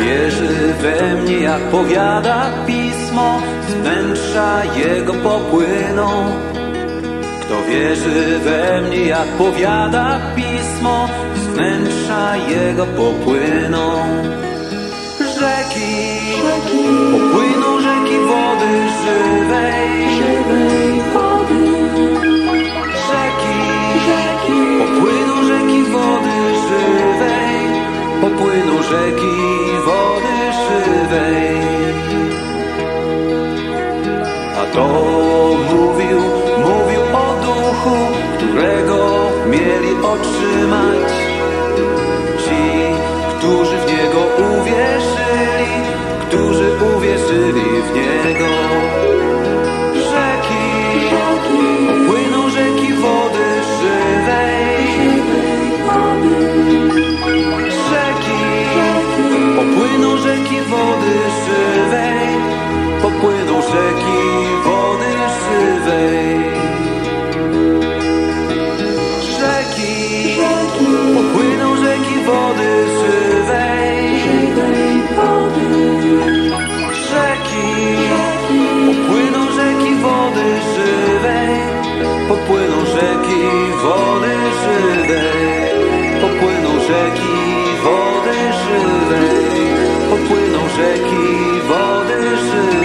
wierzy we mnie, jak powiada pismo, z wnętrza jego popłyną. Kto wierzy we mnie, jak powiada pismo, z wnętrza jego popłyną. Rzeki, popłyną rzeki wody żywej. Rzeki, popłyną rzeki wody żywej. Popłyną rzeki To mówił, mówił o duchu, którego mieli otrzymać. Popłyną rzeki wody żywej.